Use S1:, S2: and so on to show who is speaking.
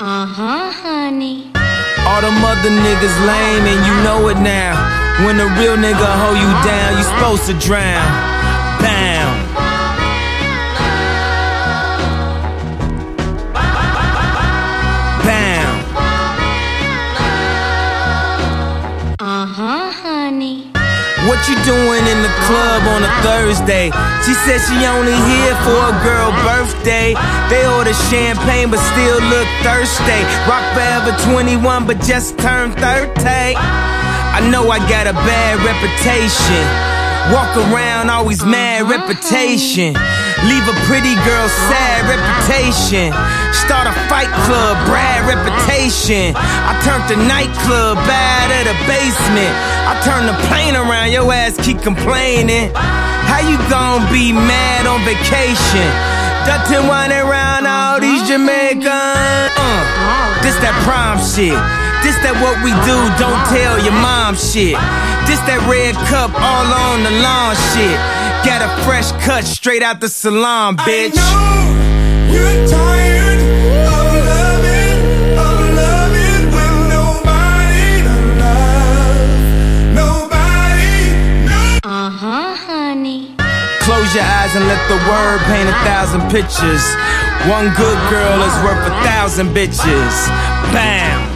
S1: Uh-huh, All them other niggas lame and you know it now. When a real nigga hold you down, you supposed to drown.
S2: Huh, honey.
S1: What you doing in the club on a Thursday? She said she only here for a girl birthday. They order champagne but still look thirsty. Rock forever 21 but just turned 30. I know I got a bad reputation. Walk around always mad reputation. Leave a pretty girl sad reputation. Start a fight club, Brad reputation. I turned the nightclub bad at a basement. I turn the plane around, your ass keep complaining. How you gon' be mad on vacation? Dutty wining around all these Jamaicans. Uh, this that prom shit. This that what we do, don't tell your mom shit. This that red cup all on the lawn shit. Got a fresh cut straight out the salon, bitch. Close your eyes and let the word paint a thousand pictures. One good girl is worth a thousand bitches. Bam!